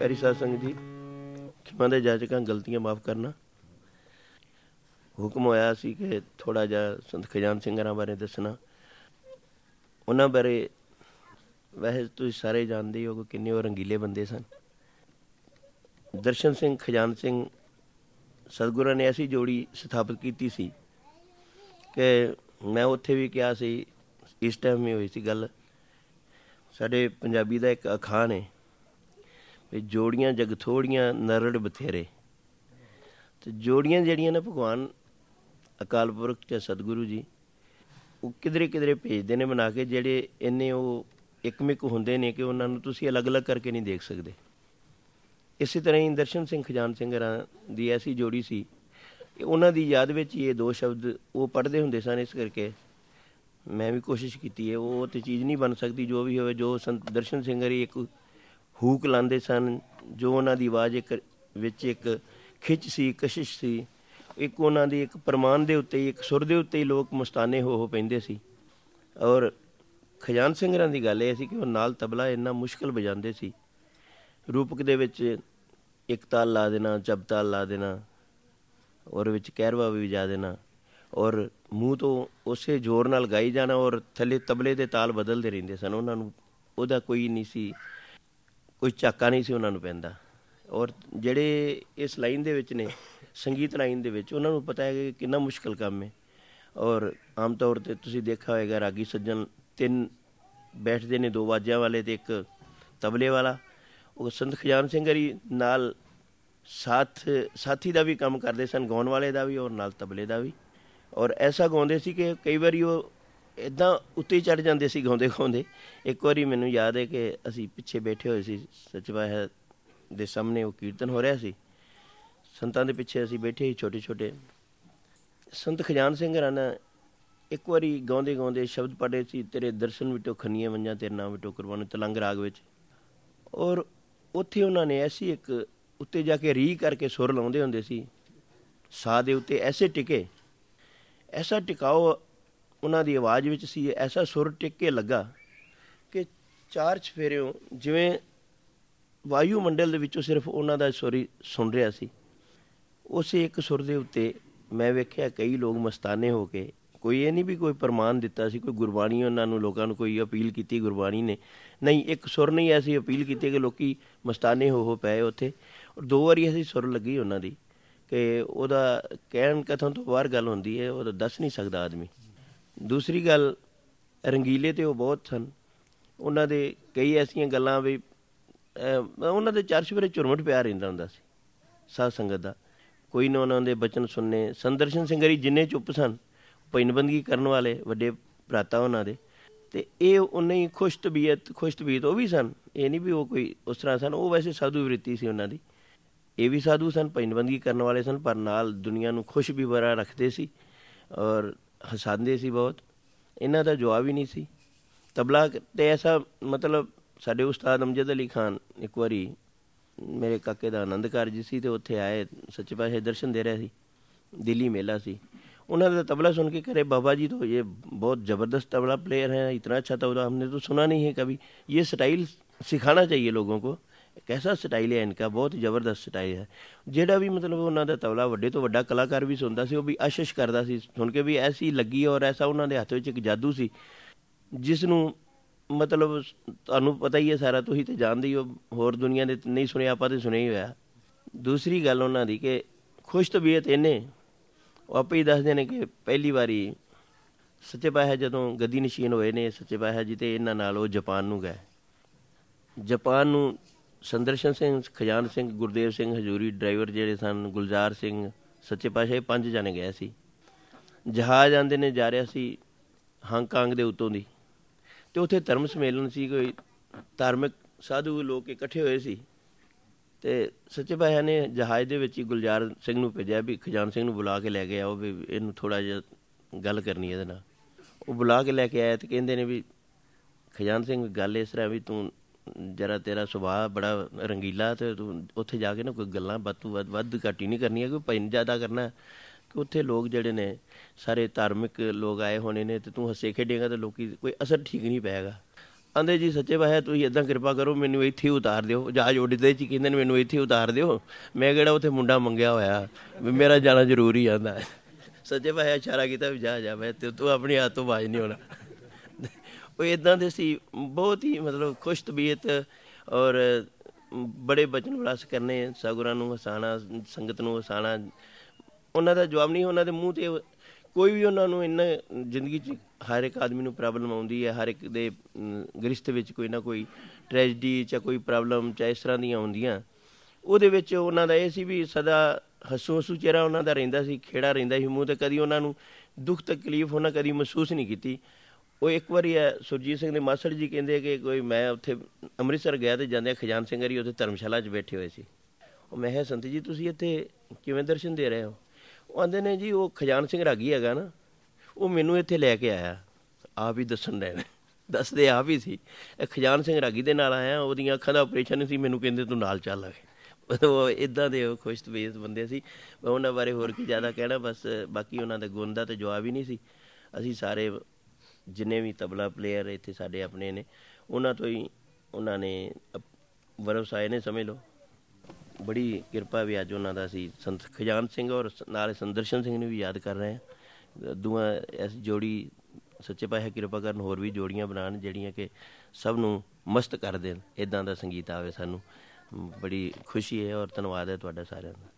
ਪੈਰੀ ਸਾਧ ਸੰਗਤ ਜੀ, ਖਿਮਾ ਦੇ ਜਾਚਕਾਂ ਗਲਤੀਆਂ ਮਾਫ ਕਰਨਾ। ਹੁਕਮ ਹੋਇਆ ਸੀ ਕਿ ਥੋੜਾ ਜਿਹਾ ਸੰਤ ਖਜਾਨ ਸਿੰਘਾਂ ਬਾਰੇ ਦੱਸਣਾ। ਉਹਨਾਂ ਬਾਰੇ ਵੈਸੇ ਤੁਸੀਂ ਸਾਰੇ ਜਾਣਦੇ ਹੋ ਕਿ ਕਿੰਨੇ ਉਹ ਰੰਗੀਲੇ ਬੰਦੇ ਸਨ। ਦਰਸ਼ਨ ਸਿੰਘ, ਖਜਾਨ ਸਿੰਘ ਸਤਿਗੁਰਾਂ ਨੇ ਐਸੀ ਜੋੜੀ ਸਥਾਪਿਤ ਕੀਤੀ ਸੀ ਕਿ ਮੈਂ ਉੱਥੇ ਵੀ ਕਿਹਾ ਸੀ, ਇਸ ਟਾਈਮ ਹੀ ਹੋਈ ਸੀ ਗੱਲ। ਸਾਡੇ ਪੰਜਾਬੀ ਦਾ ਇੱਕ ਅਖਾਣ ਹੈ। ਵੀ ਜੋੜੀਆਂ ਜਗ ਥੋੜੀਆਂ ਨਰੜ ਬਥੇਰੇ। ਤੇ ਜੋੜੀਆਂ ਜਿਹੜੀਆਂ ਨੇ ਭਗਵਾਨ ਅਕਾਲ ਪੁਰਖ ਜਾਂ ਸਤਿਗੁਰੂ ਜੀ, ਉਹ ਕਿਧਰੇ ਕਿਧਰੇ ਭੇਜਦੇ ਨੇ ਬਣਾ ਕੇ, ਜਿਹੜੇ ਇੰਨੇ ਉਹ ਇੱਕਮਿਕ ਹੁੰਦੇ ਨੇ ਕਿ ਉਹਨਾਂ ਨੂੰ ਤੁਸੀਂ ਅਲੱਗ-ਅਲੱਗ ਕਰਕੇ ਨਹੀਂ ਦੇਖ ਸਕਦੇ। ਇਸੇ ਤਰ੍ਹਾਂ ਹੀ ਦਰਸ਼ਨ ਸਿੰਘ, ਖਜਾਨ ਸਿੰਘ ਦੀ ਐਸੀ ਜੋੜੀ ਸੀ ਕਿ ਉਹਨਾਂ ਦੀ ਯਾਦ ਵਿੱਚ ਹੀ ਇਹ ਦੋ ਸ਼ਬਦ ਉਹ ਪੜ੍ਹਦੇ ਹੁੰਦੇ ਸਨ ਇਸ ਕਰਕੇ। ਮੈਂ ਵੀ ਕੋਸ਼ਿਸ਼ ਕੀਤੀ ਹੈ, ਉਹ ਤੇ ਚੀਜ਼ ਨਹੀਂ ਬਣ ਸਕਦੀ, ਜੋ ਵੀ ਹੋਵੇ, ਜੋ ਸੰਤ ਦਰਸ਼ਨ ਸਿੰਘ ਹਰੀ ਇੱਕ ਹੂਕ ਲਾਉਂਦੇ ਸਨ, ਜੋ ਉਹਨਾਂ ਦੀ ਆਵਾਜ਼ ਇੱਕ ਵਿੱਚ ਇੱਕ ਖਿੱਚ ਸੀ, ਕਸ਼ਿਸ਼ ਸੀ। ਇੱਕ ਉਹਨਾਂ ਦੀ ਇੱਕ ਪ੍ਰਮਾਨ ਦੇ ਉੱਤੇ ਹੀ ਇੱਕ ਸੁਰ ਦੇ ਉੱਤੇ ਹੀ ਲੋਕ ਮਸਤਾਨੇ ਹੋ ਹੋ ਪੈਂਦੇ ਸੀ। ਔਰ ਖਜਾਨ ਸਿੰਘਰਾਂ ਦੀ ਗੱਲ ਇਹ ਸੀ ਕਿ ਉਹ ਨਾਲ ਤਬਲਾ ਇੰਨਾ ਮੁਸ਼ਕਲ ਵਜਾਉਂਦੇ ਸੀ। ਰੂਪਕ ਦੇ ਵਿੱਚ ਇੱਕ ਤਾਲ ਲਾ ਦੇਣਾ, ਜਬ ਤਾਲ ਲਾ ਦੇਣਾ, ਔਰ ਵਿੱਚ ਕਹਿਰਵਾ ਵੀ ਵਜਾ ਦੇਣਾ, ਔਰ ਮੂੰਹ ਤੋਂ ਉਸੇ ਜ਼ੋਰ ਨਾਲ ਗਾਈ ਜਾਣਾ, ਔਰ ਥੱਲੇ ਤਬਲੇ ਦੇ ਤਾਲ ਬਦਲਦੇ ਰਹਿੰਦੇ ਸਨ। ਉਹਨਾਂ ਨੂੰ ਉਹਦਾ ਕੋਈ ਨਹੀਂ ਸੀ ਕੋਈ ਝਾਕਾ ਨਹੀਂ ਸੀ ਉਹਨਾਂ ਨੂੰ ਪੈਂਦਾ। ਔਰ ਜਿਹੜੇ ਇਸ ਲਾਈਨ ਦੇ ਵਿੱਚ ਨੇ, ਸੰਗੀਤ ਲਾਈਨ ਦੇ ਵਿੱਚ, ਉਹਨਾਂ ਨੂੰ ਪਤਾ ਹੈ ਕਿ ਕਿੰਨਾ ਮੁਸ਼ਕਲ ਕੰਮ ਹੈ। ਔਰ ਆਮ ਤੌਰ ਤੇ ਤੁਸੀਂ ਦੇਖਿਆ ਹੋਵੇਗਾ ਰਾਗੀ ਸੱਜਣ ਤਿੰਨ ਬੈਠਦੇ ਨੇ, ਦੋ ਵਾਜਿਆਂ ਵਾਲੇ ਤੇ ਇੱਕ ਤਬਲੇ ਵਾਲਾ। ਉਹ ਸੰਤ ਖਜਾਨ ਸਿੰਘ ਹਰੀ ਨਾਲ ਸਾਥ, ਸਾਥੀ ਦਾ ਵੀ ਕੰਮ ਕਰਦੇ ਸਨ, ਗਾਉਣ ਵਾਲੇ ਦਾ ਵੀ ਔਰ ਨਾਲ ਤਬਲੇ ਦਾ ਵੀ। ਔਰ ਐਸਾ ਗਾਉਂਦੇ ਸੀ ਕਿ ਕਈ ਵਾਰੀ ਉਹ ਇਦਾਂ ਉੱਤੇ ਚੜ ਜਾਂਦੇ ਸੀ ਗਾਉਂਦੇ ਗਾਉਂਦੇ। ਇੱਕ ਵਾਰੀ ਮੈਨੂੰ ਯਾਦ ਹੈ ਕਿ ਅਸੀਂ ਪਿੱਛੇ ਬੈਠੇ ਹੋਏ ਸੀ ਸਚਵਾਹ ਦੇ ਸਾਹਮਣੇ ਉਹ ਕੀਰਤਨ ਹੋ ਰਿਹਾ ਸੀ। ਸੰਤਾਂ ਦੇ ਪਿੱਛੇ ਅਸੀਂ ਬੈਠੇ ਸੀ ਛੋਟੇ ਛੋਟੇ। ਸੰਤ ਖਜਾਨ ਸਿੰਘ ਰਾਣਾ ਇੱਕ ਵਾਰੀ ਗਾਉਂਦੇ ਗਾਉਂਦੇ ਸ਼ਬਦ ਪੜ੍ਹੇ ਸੀ, ਤੇਰੇ ਦਰਸ਼ਨ ਵਿਟੋ ਖੰਨੀਆਂ ਮੰਜਾਂ ਤੇਰੇ ਨਾਮ ਵਿਟੋ ਕੁਰਬਾਨ ਤਲੰਗ ਰਾਗ ਵਿੱਚ। ਔਰ ਉੱਥੇ ਉਹਨਾਂ ਨੇ ਐਸੀ ਇੱਕ ਉੱਤੇ ਜਾ ਕੇ ਰੀ ਕਰਕੇ ਸੁਰ ਲਾਉਂਦੇ ਹੁੰਦੇ ਸੀ, ਸਾਹ ਦੇ ਉੱਤੇ ਐਸੇ ਟਿਕੇ, ਐਸਾ ਟਿਕਾਓ ਉਹਨਾਂ ਦੀ ਆਵਾਜ਼ ਵਿੱਚ ਸੀ, ਐਸਾ ਸੁਰ ਟਿਕ ਕੇ ਲੱਗਾ ਕਿ ਚਾਰ ਚਫੇਰਿਓ ਜਿਵੇਂ ਵਾਯੂ ਮੰਡਲ ਦੇ ਵਿੱਚੋਂ ਸਿਰਫ ਉਹਨਾਂ ਦਾ ਸੁਰ ਹੀ ਸੁਣ ਰਿਹਾ ਸੀ। ਉਸੇ ਇੱਕ ਸੁਰ ਦੇ ਉੱਤੇ ਮੈਂ ਵੇਖਿਆ ਕਈ ਲੋਕ ਮਸਤਾਨੇ ਹੋ ਕੇ, ਕੋਈ ਇਹ ਨਹੀਂ ਵੀ ਕੋਈ ਪ੍ਰਮਾਣ ਦਿੱਤਾ ਸੀ, ਕੋਈ ਗੁਰਬਾਣੀ ਉਹਨਾਂ ਨੂੰ, ਲੋਕਾਂ ਨੂੰ ਕੋਈ ਅਪੀਲ ਕੀਤੀ, ਗੁਰਬਾਣੀ ਨੇ। ਨਹੀਂ, ਇੱਕ ਸੁਰ ਨਹੀਂ ਐਸੀ ਅਪੀਲ ਕੀਤੀ ਕਿ ਲੋਕੀ ਮਸਤਾਨੇ ਹੋ ਹੋ ਪਏ ਉੱਥੇ। ਔਰ ਦੋ ਵਾਰੀ ਐਸੀ ਸੁਰ ਲੱਗੀ ਉਹਨਾਂ ਦੀ ਕਿ ਉਹਦਾ ਕਹਿਣ ਕਥਨ ਤੋਂ ਬਾਹਰ ਗੱਲ ਹੁੰਦੀ ਹੈ, ਉਹ ਦੱਸ ਨਹੀਂ ਸਕਦਾ ਆਦਮੀ। ਦੂਸਰੀ ਗੱਲ, ਰੰਗੀਲੇ ਤੇ ਉਹ ਬਹੁਤ ਸਨ। ਉਹਨਾਂ ਦੇ ਕਈ ਐਸੀਆਂ ਗੱਲਾਂ ਵੀ ਉਹਨਾਂ ਦੇ ਚਰਚ ਵਿੱਚ ਝੁਰਮਟ ਪਿਆ ਰਹਿੰਦਾ ਹੁੰਦਾ ਸੀ, ਸਾਧ ਸੰਗਤ ਦਾ। ਕੋਈ ਨਾ ਉਹਨਾਂ ਦੇ ਬਚਨ ਸੁਣਨੇ। ਸੰਦਰਸ਼ਨ ਸਿੰਘਰੀ ਜਿੰਨੇ ਚੁੱਪ ਸਨ, ਪੈਨਬੰਦਗੀ ਕਰਨ ਵਾਲੇ ਵੱਡੇ ਭਰਾਤਾ ਉਹਨਾਂ ਦੇ। ਤੇ ਇਹ ਉਹਨੇ ਹੀ ਖੁਸ਼ ਤਬੀਅਤ ਖੁਸ਼ ਤਬੀਅਤ ਉਹ ਵੀ ਸਨ। ਇਹ ਨਹੀਂ ਵੀ ਉਹ ਕੋਈ ਉਸ ਤਰ੍ਹਾਂ ਸਨ, ਉਹ ਵੈਸੇ ਸਾਧੂ ਵ੍ਰਿਤੀ ਸੀ ਉਹਨਾਂ ਦੀ। ਇਹ ਵੀ ਸਾਧੂ ਸਨ, ਪੈਨਬੰਦਗੀ ਕਰਨ ਵਾਲੇ ਸਨ, ਪਰ ਨਾਲ ਦੁਨੀਆ ਨੂੰ ਖੁਸ਼ ਵੀ ਬਰਾ ਰੱਖਦੇ ਸੀ। ਔਰ ਹਸਾਉਂਦੇ ਸੀ ਬਹੁਤ ਇਹਨਾਂ ਦਾ ਜਵਾਬ ਹੀ ਨਹੀਂ ਸੀ ਤਬਲਾ ਤੇ ਐਸਾ ਮਤਲਬ ਸਾਡੇ ਉਸਤਾਦ ਅਮਜਦ ਅਲੀ ਖਾਨ ਇੱਕ ਵਾਰੀ ਮੇਰੇ ਕਾਕੇ ਦਾ ਆਨੰਦ ਕਾਰਜ ਸੀ ਤੇ ਉੱਥੇ ਆਏ ਸੱਚੇ ਪਾਤਸ਼ਾਹ ਦਰਸ਼ਨ ਦੇ ਰਹੇ ਸੀ ਦਿੱਲੀ ਮੇਲਾ ਸੀ उन्होंने तो तबला सुन के करे बाबा जी तो ये बहुत ज़बरदस्त तबला प्लेयर है इतना अच्छा तबला हमने तो सुना नहीं है कभी ये स्टाइल सिखाना चाहिए लोगों को ਕੈਸਾ ਸਟਾਈਲ ਹੈ ਇਨਕਾ ਬਹੁਤ ਜ਼ਬਰਦਸਤ ਸਟਾਈਲ ਹੈ। ਜਿਹੜਾ ਵੀ ਮਤਲਬ ਉਹਨਾਂ ਦਾ ਤਬਲਾ ਵੱਡੇ ਤੋਂ ਵੱਡਾ ਕਲਾਕਾਰ ਵੀ ਸੁਣਦਾ ਸੀ, ਉਹ ਵੀ ਅਸ਼ਿਸ਼ ਕਰਦਾ ਸੀ। ਸੁਣ ਕੇ ਵੀ ਐਸੀ ਲੱਗੀ ਔਰ ਐਸਾ ਉਹਨਾਂ ਦੇ ਹੱਥ ਵਿੱਚ ਇੱਕ ਜਾਦੂ ਸੀ, ਜਿਸ ਨੂੰ ਮਤਲਬ ਤੁਹਾਨੂੰ ਪਤਾ ਹੀ ਹੈ ਸਾਰਾ, ਤੁਸੀਂ ਤੇ ਜਾਣਦੇ ਹੋ ਹੋਰ ਦੁਨੀਆ ਦੇ ਨਹੀਂ ਸੁਣਿਆ, ਆਪਾਂ ਤੇ ਸੁਣਿਆ ਹੀ ਹੋਇਆ। ਦੂਸਰੀ ਗੱਲ ਉਹਨਾਂ ਦੀ ਕਿ ਖੁਸ਼ ਤਬੀਅਤ ਇਹਨੇ ਉਹ ਆਪੇ ਹੀ ਦੱਸਦੇ ਨੇ ਕਿ ਪਹਿਲੀ ਵਾਰੀ ਸੱਚੇ ਪਾਤਸ਼ਾਹ ਜਦੋਂ ਗੱਦੀ ਨਸ਼ੀਨ ਹੋਏ ਨੇ, ਸੱਚੇ ਪਾਤਸ਼ਾਹ ਜੀ ਤੇ ਇਹਨਾਂ ਨਾਲ ਉਹ ਜਾਪਾਨ ਨੂੰ ਗਏ। ਜਾਪਾਨ ਨੂੰ ਸੰਦਰਸ਼ਨ ਸਿੰਘ, ਖਜਾਨ ਸਿੰਘ, ਗੁਰਦੇਵ ਸਿੰਘ, ਹਜੂਰੀ ਡਰਾਈਵਰ ਜਿਹੜੇ ਸਨ, ਗੁਲਜ਼ਾਰ ਸਿੰਘ, ਸੱਚੇ ਪਾਤਸ਼ਾਹ ਪੰਜ ਜਣੇ ਗਏ ਸੀ। ਜਹਾਜ਼ ਆਂਦੇ ਨੇ, ਜਾ ਰਿਹਾ ਸੀ ਹਾਂਗਕਾਂਗ ਦੇ ਉੱਤੋਂ ਦੀ। ਤੇ ਉੱਥੇ ਧਰਮ ਸਮੇਲਨ ਸੀ, ਕੋਈ ਧਾਰਮਿਕ ਸਾਧੂ ਲੋਕ ਇਕੱਠੇ ਹੋਏ ਸੀ। ਤੇ ਸੱਚੇ ਪਾਤਸ਼ਾਹ ਨੇ ਜਹਾਜ਼ ਦੇ ਵਿੱਚ ਹੀ ਗੁਲਜ਼ਾਰ ਸਿੰਘ ਨੂੰ ਭੇਜਿਆ ਵੀ ਖਜਾਨ ਸਿੰਘ ਨੂੰ ਬੁਲਾ ਕੇ ਲੈ ਕੇ ਆਓ ਵੀ ਇਹਨੂੰ ਥੋੜਾ ਜਿਹਾ ਗੱਲ ਕਰਨੀ ਇਹਦੇ ਨਾਲ। ਉਹ ਬੁਲਾ ਕੇ ਲੈ ਕੇ ਆਇਆ ਤੇ ਕਹਿੰਦੇ ਨੇ ਵੀ ਖਜਾਨ ਸਿੰਘ, ਗੱਲ ਇਸ ਤਰ੍ਹਾਂ ਵੀ ਤੂੰ ਜਰਾ ਤੇਰਾ ਸੁਭਾਅ ਬੜਾ ਰੰਗੀਲਾ ਤੇ ਤੂੰ ਉੱਥੇ ਜਾ ਕੇ ਨਾ ਕੋਈ ਗੱਲਾਂ ਬਾਤੂ ਵੱਧ ਵੱਧ ਘਾਟੀ ਨਹੀਂ ਕਰਨੀ ਹੈ ਕੋਈ ਪੈਨ ਜ਼ਿਆਦਾ ਕਰਨਾ। ਕਿ ਉੱਥੇ ਲੋਕ ਜਿਹੜੇ ਨੇ, ਸਾਰੇ ਧਾਰਮਿਕ ਲੋਕ ਆਏ ਹੋਣੇ ਨੇ ਤੇ ਤੂੰ ਹੱਸੇ ਖੇਡੇਗਾ ਤੇ ਲੋਕੀ ਕੋਈ ਅਸਰ ਠੀਕ ਨਹੀਂ ਪਏਗਾ। ਆਂਦੇ ਜੀ, ਸੱਚੇ ਪਾਤਸ਼ਾਹ, ਤੁਸੀਂ ਇਦਾਂ ਕਿਰਪਾ ਕਰੋ, ਮੈਨੂੰ ਇੱਥੇ ਉਤਾਰ ਦਿਓ। ਜਹਾਜ਼ ਉੱਡਦੇ ਚ ਕਹਿੰਦੇ ਨੇ, ਮੈਨੂੰ ਇੱਥੇ ਉਤਾਰ ਦਿਓ। ਮੈਂ ਕਿਹੜਾ ਉੱਥੇ ਮੁੰਡਾ ਮੰਗਿਆ ਹੋਇਆ, ਵੀ ਮੇਰਾ ਜਾਣਾ ਜ਼ਰੂਰੀ ਆਂਦਾ। ਸੱਚੇ ਪਾਤਸ਼ਾਹ ਇਸ਼ਾਰਾ ਕੀਤਾ ਵੀ ਜਾ ਜਾ, ਮੈਂ ਤੇ ਤੂੰ ਆਪਣੀ ਹੱਥ ਤੋਂ ਬਾਜ ਨਹੀਂ ਹੋਣਾ। ਉਹ ਇਦਾਂ ਦੇ ਸੀ ਬਹੁਤ ਹੀ ਮਤਲਬ ਖੁਸ਼ ਤਬੀਅਤ ਔਰ ਬੜੇ ਬਚਨ ਵਿਲਾਸ ਕਰਨੇ ਸਗੁਰਾਂ ਨੂੰ ਹਸਾਣਾ, ਸੰਗਤ ਨੂੰ ਹਸਾਣਾ। ਉਹਨਾਂ ਦਾ ਜਵਾਬ ਨਹੀਂ, ਉਹਨਾਂ ਦੇ ਮੂੰਹ ਤੇ ਕੋਈ ਵੀ ਉਹਨਾਂ ਨੂੰ ਇੰਨਾ ਜ਼ਿੰਦਗੀ 'ਚ ਹਰ ਇੱਕ ਆਦਮੀ ਨੂੰ ਪ੍ਰੋਬਲਮ ਆਉਂਦੀ ਹੈ, ਹਰ ਇੱਕ ਦੇ ਗ੍ਰਿਸ਼ਤ ਵਿੱਚ ਕੋਈ ਨਾ ਕੋਈ ਟ੍ਰੈਜਡੀ ਜਾਂ ਕੋਈ ਪ੍ਰੋਬਲਮ ਜਾਂ ਇਸ ਤਰ੍ਹਾਂ ਦੀਆਂ ਆਉਂਦੀਆਂ ਉਹਦੇ ਵਿੱਚ ਉਹਨਾਂ ਦਾ ਇਹ ਸੀ ਵੀ ਸਦਾ ਹੱਸੂ ਹੱਸੂ ਚਿਹਰਾ ਉਹਨਾਂ ਦਾ ਰਹਿੰਦਾ ਸੀ, ਖੇੜਾ ਰਹਿੰਦਾ ਸੀ ਮੂੰਹ ਤੇ, ਕਦੀ ਉਹਨਾਂ ਨੂੰ ਦੁੱਖ ਤਕਲੀਫ ਉਹਨਾਂ ਕਦੀ ਮਹਿਸੂਸ ਨਹੀਂ ਕੀਤੀ। ਉਹ ਇੱਕ ਵਾਰੀ ਹੈ, ਸੁਰਜੀਤ ਸਿੰਘ ਦੇ ਮਾਸੜ ਜੀ ਕਹਿੰਦੇ ਕਿ ਕੋਈ ਮੈਂ ਉੱਥੇ ਅੰਮ੍ਰਿਤਸਰ ਗਿਆ ਤੇ ਜਾਂਦੇ ਖਜਾਨ ਸਿੰਘ ਹਰੀ ਉੱਥੇ ਧਰਮਸ਼ਾਲਾ 'ਚ ਬੈਠੇ ਹੋਏ ਸੀ। ਉਹ ਮੈਂ ਕਿਹਾ, ਸੰਤ ਜੀ, ਤੁਸੀਂ ਇੱਥੇ ਕਿਵੇਂ ਦਰਸ਼ਨ ਦੇ ਰਹੇ ਹੋ? ਉਹ ਆਂਦੇ ਨੇ ਜੀ, ਉਹ ਖਜਾਨ ਸਿੰਘ ਰਾਗੀ ਹੈਗਾ ਨਾ, ਉਹ ਮੈਨੂੰ ਇੱਥੇ ਲੈ ਕੇ ਆਇਆ। ਆਪ ਹੀ ਦੱਸਣ ਦੇ ਨੇ, ਦੱਸਦੇ ਆਪ ਹੀ ਸੀ। ਇਹ ਖਜਾਨ ਸਿੰਘ ਰਾਗੀ ਦੇ ਨਾਲ ਆਇਆ, ਉਹਦੀਆਂ ਅੱਖਾਂ ਦਾ ਆਪਰੇਸ਼ਨ ਸੀ, ਮੈਨੂੰ ਕਹਿੰਦੇ ਤੂੰ ਨਾਲ ਚੱਲ ਆ ਉਹ ਇਦਾਂ ਦੇ ਉਹ ਖੁਸ਼ ਤਬੀਅਤ ਬੰਦੇ ਸੀ। ਮੈਂ ਉਹਨਾਂ ਬਾਰੇ ਹੋਰ ਕੀ ਜ਼ਿਆਦਾ ਕਹਿਣਾ, ਬਸ ਬਾਕੀ ਉਹਨਾਂ ਦੇ ਗੁਣ ਦਾ ਤੇ ਜਵਾਬ ਹੀ ਨਹੀਂ ਸੀ। ਅਸੀਂ ਸਾਰੇ ਜਿੰਨੇ ਵੀ ਤਬਲਾ ਪਲੇਅਰ ਇੱਥੇ ਸਾਡੇ ਆਪਣੇ ਨੇ, ਉਹਨਾਂ ਤੋਂ ਹੀ ਉਹਨਾਂ ਨੇ ਅਪ- ਵਰਵਸਾਏ ਨੇ ਸਮਝ ਲਓ। ਬੜੀ ਕਿਰਪਾ ਵੀ ਅੱਜ ਉਹਨਾਂ ਦਾ ਸੀ ਸੰਤ ਖਜਾਨ ਸਿੰਘ ਔਰ ਸ- ਨਾਲ ਸੰਦਰਸ਼ਨ ਸਿੰਘ ਨੂੰ ਵੀ ਯਾਦ ਕਰ ਰਹੇ ਹਾਂ। ਦੁਆ ਇਸ ਜੋੜੀ ਸੱਚੇ ਪਾਤਸ਼ਾਹ ਕਿਰਪਾ ਕਰਨ ਹੋਰ ਵੀ ਜੋੜੀਆਂ ਬਣਾਉਣ, ਜਿਹੜੀਆਂ ਕਿ ਸਭ ਨੂੰ ਮਸਤ ਕਰ ਦੇਣ। ਇਦਾਂ ਦਾ ਸੰਗੀਤ ਆਵੇ ਸਾਨੂੰ। ਬੜੀ ਖੁਸ਼ੀ ਹੈ ਔਰ ਧੰਨਵਾਦ ਹੈ ਤੁਹਾਡਾ ਸਾਰਿਆਂ ਦਾ।